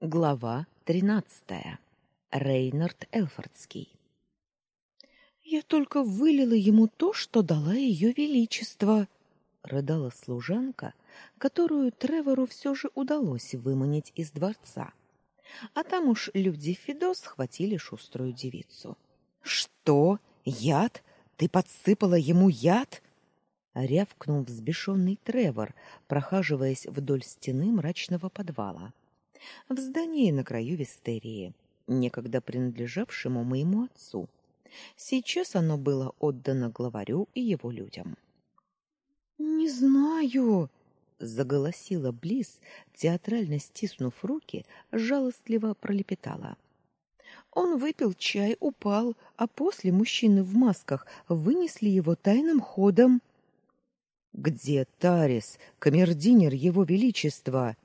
Глава тринадцатая. Рейнард Элфордский. Я только вылила ему то, что дала ее величество, рыдала служанка, которую Тревору все же удалось выманить из дворца. А там уж люди Фидо схватили шуструю девицу. Что? Яд? Ты подсыпала ему яд? рявкнул взбешенный Тревор, прохаживаясь вдоль стены мрачного подвала в здании на краю Вестерии, некогда принадлежавшему моему отцу. Сейчас оно было отдано главарю и его людям. Не знаю, заголосила Близ, театрально стиснув руки, жалостливо пролепетала. Он выпил чай, упал, а после мужчины в масках вынесли его тайным ходом. Где Тарис, камердинер его величества?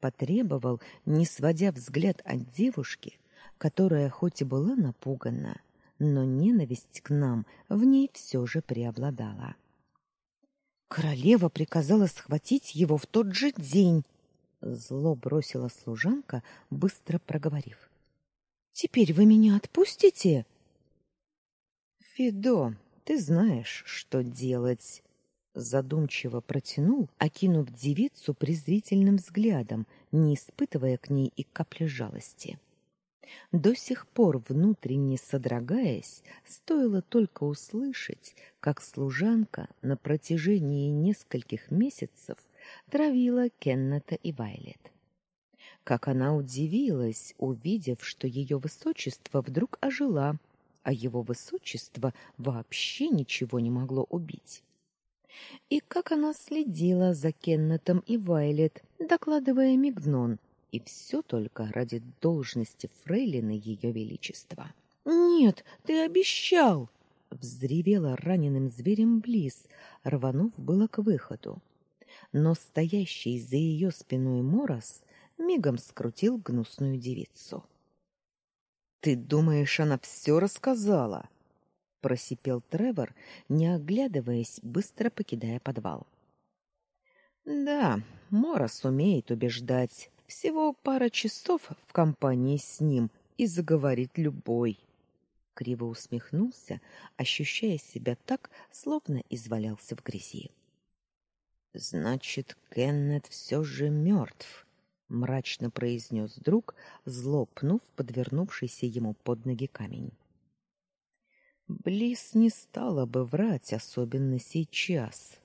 Потребовал, не сводя взгляд от девушки, которая хоть и была напугана, но ненависть к нам в ней все же преобладала. Королева приказала схватить его в тот же день, зло бросила служанка, быстро проговорив: "Теперь вы меня отпустите?" Фидо, ты знаешь, что делать, задумчиво протянул, окинув девицу презрительным взглядом, не испытывая к ней и капли жалости. До сих пор внутренне содрогаясь, стоило только услышать, как служанка на протяжении нескольких месяцев травила Кеннета и Вайлет. Как она удивилась, увидев, что ее высочество вдруг ожила, а его высочество вообще ничего не могло убить и как она следила за Кеннетом и Вайлет, докладывая Мигнон, и все только ради должности фрейлины ее величества. "Нет, ты обещал", взревела раненым зверем Близ, рванув было к выходу. Но стоящий за ее спиной Морос мигом скрутил гнусную девицу. Ты думаешь, она все рассказала? Просипел Тревор, не оглядываясь, быстро покидая подвал. Да, Морос умеет убеждать. Всего пара часов в компании с ним и заговорит любой. Криво усмехнулся, ощущая себя так, словно извалялся в грязи. Значит, Кеннет все же мертв», — мрачно произнес друг, злопнув подвернувшийся ему под ноги камень. Близ не стала бы врать, особенно сейчас.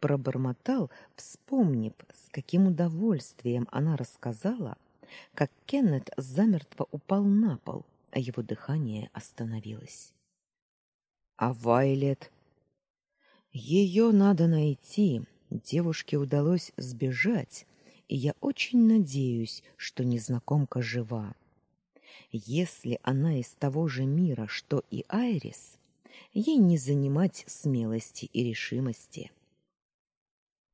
Пробормотал, вспомнив, с каким удовольствием она рассказала, как Кеннет замертво упал на пол, а его дыхание остановилось. А Вайлет? Ее надо найти. Девушке удалось сбежать, и я очень надеюсь, что незнакомка жива. Если она из того же мира, что и Айрис, ей не занимать смелости и решимости.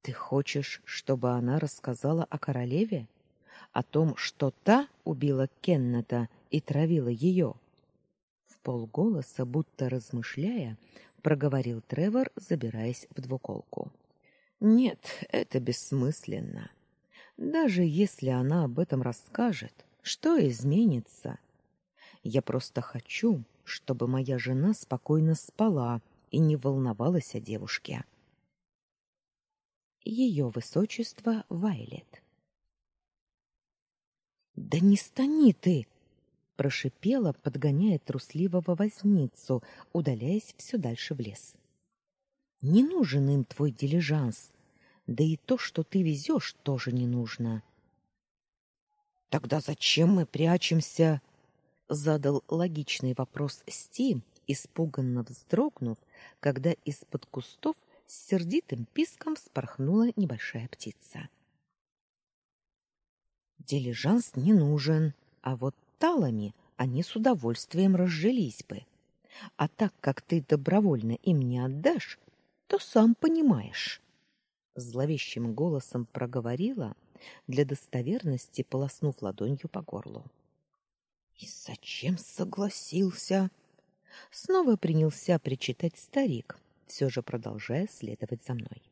Ты хочешь, чтобы она рассказала о королеве, о том, что та убила Кеннета и травила ее? В полголоса, будто размышляя, проговорил Тревор, забираясь в двуколку. Нет, это бессмысленно. Даже если она об этом расскажет, что изменится? Я просто хочу, чтобы моя жена спокойно спала и не волновалась о девушке. Ее высочество Вайлет. Да не стани ты, прошипела, подгоняя трусливого возницу, удаляясь все дальше в лес. Не нужен им твой дилижанс. Да и то, что ты везешь, тоже не нужно. Тогда зачем мы прячемся? Задал логичный вопрос Сти, испуганно вздрогнув, когда из-под кустов с сердитым писком вспорхнула небольшая птица. Дилижанс не нужен, а вот талами они с удовольствием разжились бы. А так как ты добровольно им не отдашь, то сам понимаешь, зловещим голосом проговорила для достоверности полоснув ладонью по горлу. И зачем согласился? Снова принялся причитать старик, все же продолжая следовать за мной.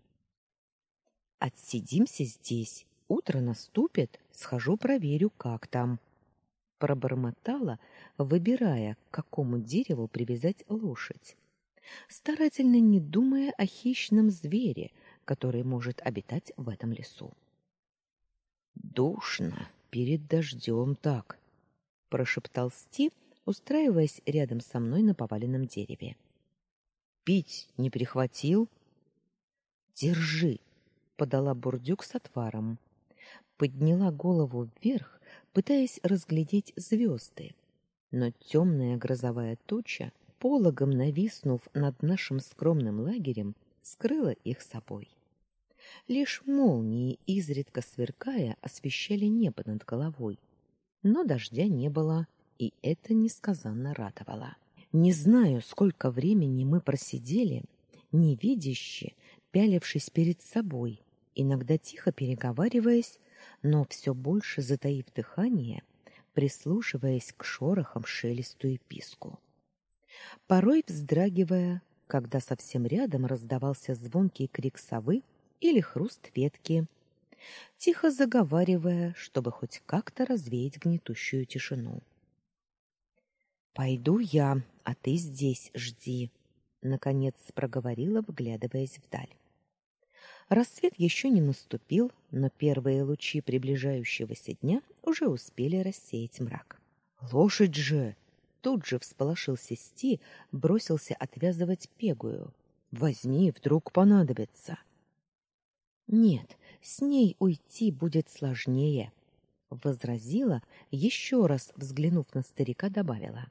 Отсидимся здесь, утро наступит, схожу проверю, как там. Пробормотала, выбирая, к какому дереву привязать лошадь, старательно не думая о хищном звере, который может обитать в этом лесу. Душно перед дождем так, прошептал Стив, устраиваясь рядом со мной на поваленном дереве. Пить не прихватил? Держи, подала бурдюк с отваром. Подняла голову вверх, пытаясь разглядеть звезды, но темная грозовая туча, пологом нависнув над нашим скромным лагерем, скрыла их собой. Лишь молнии, изредка сверкая, освещали небо над головой. Но дождя не было, и это несказанно радовало. Не знаю, сколько времени мы просидели, невидяще, пялившись перед собой, иногда тихо переговариваясь, но все больше затаив дыхание, прислушиваясь к шорохам, шелесту и писку. Порой вздрагивая, когда совсем рядом раздавался звонкий крик совы или хруст ветки, тихо заговаривая, чтобы хоть как-то развеять гнетущую тишину. Пойду я, а ты здесь жди, наконец проговорила, вглядываясь вдаль. Рассвет еще не наступил, но первые лучи приближающегося дня уже успели рассеять мрак. Лошадь же! Тут же всполошился Сти, бросился отвязывать пегую. Возьми, вдруг понадобится. Нет, с ней уйти будет сложнее, возразила, еще раз взглянув на старика, добавила: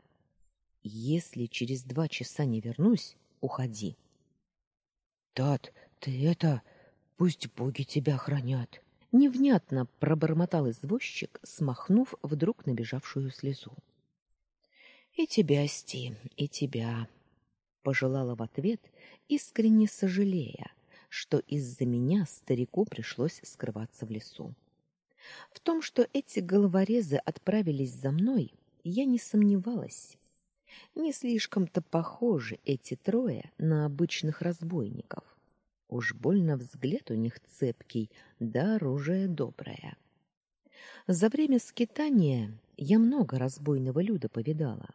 Если через два часа не вернусь, уходи. Тат, ты это, пусть боги тебя хранят. Невнятно пробормотал извозчик, смахнув вдруг набежавшую слезу. И тебя, Сти, и тебя, пожелала в ответ, искренне сожалея, что из-за меня старику пришлось скрываться в лесу. В том, что эти головорезы отправились за мной, я не сомневалась. Не слишком-то похожи эти трое на обычных разбойников. Уж больно взгляд у них цепкий, да оружие доброе. За время скитания я много разбойного люда повидала,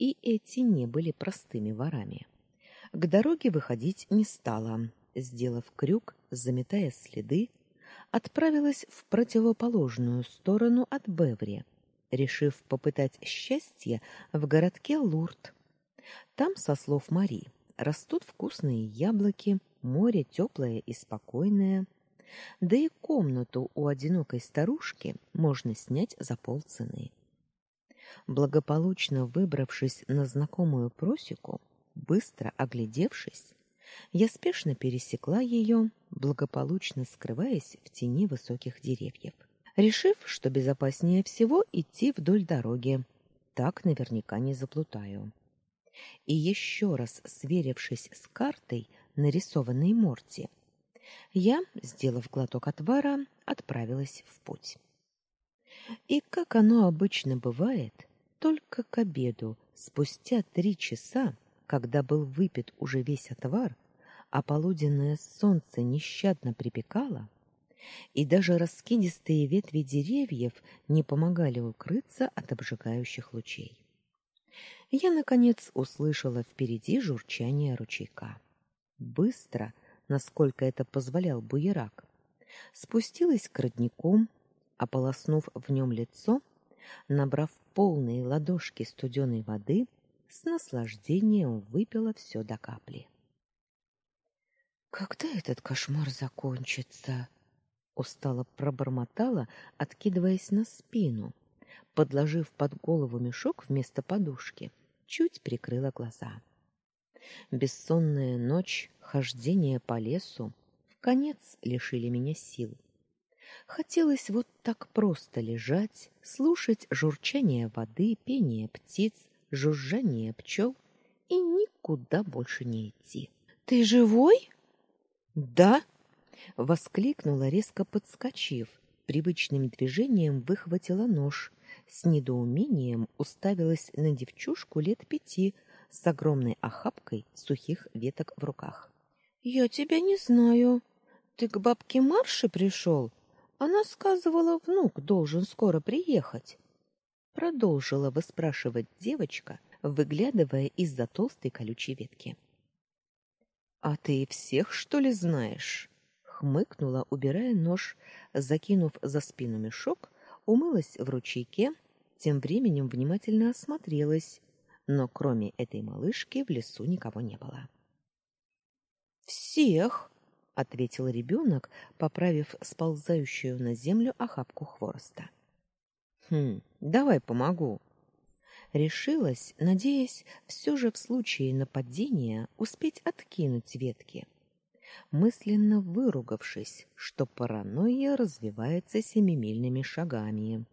и эти не были простыми ворами. К дороге выходить не стала, сделав крюк, заметая следы, отправилась в противоположную сторону от Беври, решив попытать счастье в городке Лурд. Там, со слов Мари, растут вкусные яблоки, море теплое и спокойное, да и комнату у одинокой старушки можно снять за полцены. Благополучно выбравшись на знакомую просеку, быстро оглядевшись, я спешно пересекла ее, благополучно скрываясь в тени высоких деревьев, решив, что безопаснее всего идти вдоль дороги. Так наверняка не заплутаю. И еще раз сверившись с картой, нарисованной Морти, я, сделав глоток отвара, отправилась в путь. И как оно обычно бывает, только к обеду, спустя три часа, когда был выпит уже весь отвар, а полуденное солнце нещадно припекало, и даже раскидистые ветви деревьев не помогали укрыться от обжигающих лучей. Я наконец услышала впереди журчание ручейка. Быстро, насколько это позволял буерак, спустилась к роднику, ополоснув в нем лицо, набрав полные ладошки студеной воды, с наслаждением выпила все до капли. Когда этот кошмар закончится? устало пробормотала, откидываясь на спину, подложив под голову мешок вместо подушки, чуть прикрыла глаза. Бессонная ночь, хождение по лесу в конец лишили меня сил. Хотелось вот так просто лежать, слушать журчание воды, пение птиц, жужжание пчел и никуда больше не идти. Ты живой? Да, воскликнула, резко подскочив, привычным движением выхватила нож, с недоумением уставилась на девчушку лет пяти с огромной охапкой сухих веток в руках. Я тебя не знаю. Ты к бабке Марше пришел? Она сказывала, внук должен скоро приехать. Продолжила выспрашивать девочка, выглядывая из-за толстой колючей ветки. А ты всех, что ли, знаешь? хмыкнула, убирая нож, закинув за спину мешок, умылась в ручейке, тем временем внимательно осмотрелась, но кроме этой малышки в лесу никого не было. Всех, ответил ребенок, поправив сползающую на землю охапку хвороста. Хм, давай помогу. Решилась, надеясь все же в случае нападения успеть откинуть ветки. Мысленно выругавшись, что паранойя развивается семимильными шагами.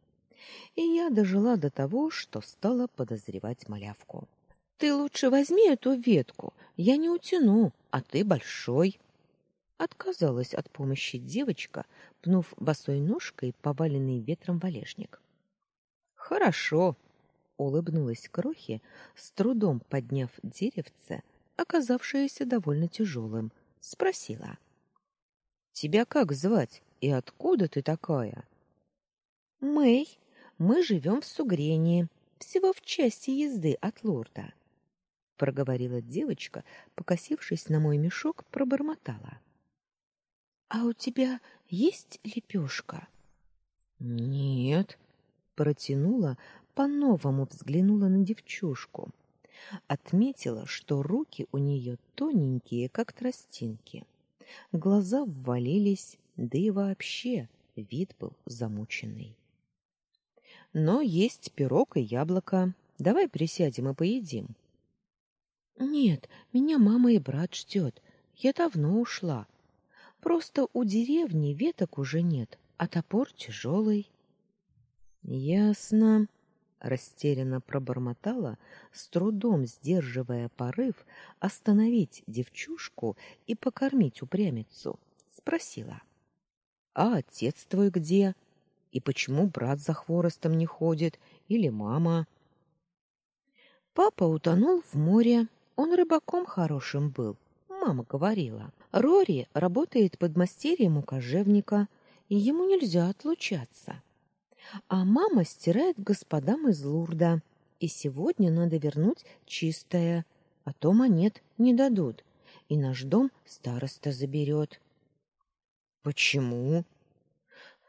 И я дожила до того, что стала подозревать малявку. Ты лучше возьми эту ветку, я не утяну, а ты большой. Отказалась от помощи девочка, пнув босой ножкой поваленный ветром валежник. Хорошо, улыбнулась крохи, с трудом подняв деревце, оказавшееся довольно тяжелым, спросила: "Тебя как звать и откуда ты такая?" "Мэй, мы живем в Сугрении, всего в части езды от Лорда", проговорила девочка, покосившись на мой мешок, пробормотала: "А у тебя есть лепешка?» "Нет", протянула, по-новому взглянула на девчушку. Отметила, что руки у нее тоненькие, как тростинки. Глаза ввалились, да и вообще вид был замученный. Но есть пирог и яблоко. Давай присядем и поедим. Нет, меня мама и брат ждет. Я давно ушла. Просто у деревни веток уже нет, а топор тяжелый. Ясно растерянно пробормотала, с трудом сдерживая порыв остановить девчушку и покормить упрямицу. Спросила: "А отец твой где? И почему брат за хворостом не ходит или мама?" Папа утонул в море. Он рыбаком хорошим был, мама говорила. Рори работает под мастерьем у кожевника, и ему нельзя отлучаться. А мама стирает господам из Лурда, и сегодня надо вернуть чистое, а то монет не дадут, и наш дом староста заберет. Почему?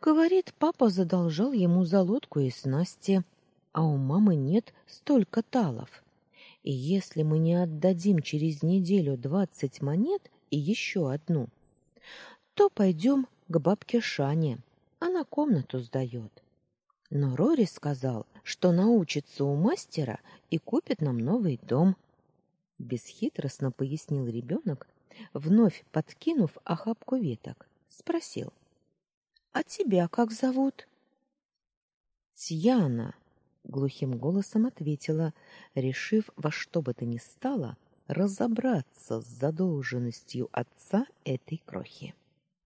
Говорит, папа задолжал ему за лодку и снасти, а у мамы нет столько талов. И если мы не отдадим через неделю двадцать монет и еще одну, то пойдем к бабке Шане. Она комнату сдает. Но Рори сказал, что научится у мастера и купит нам новый дом. Бесхитростно пояснил ребенок, вновь подкинув охапку веток. Спросил. «А тебя как зовут?» «Тьяна», — глухим голосом ответила, решив во что бы то ни стало разобраться с задолженностью отца этой крохи.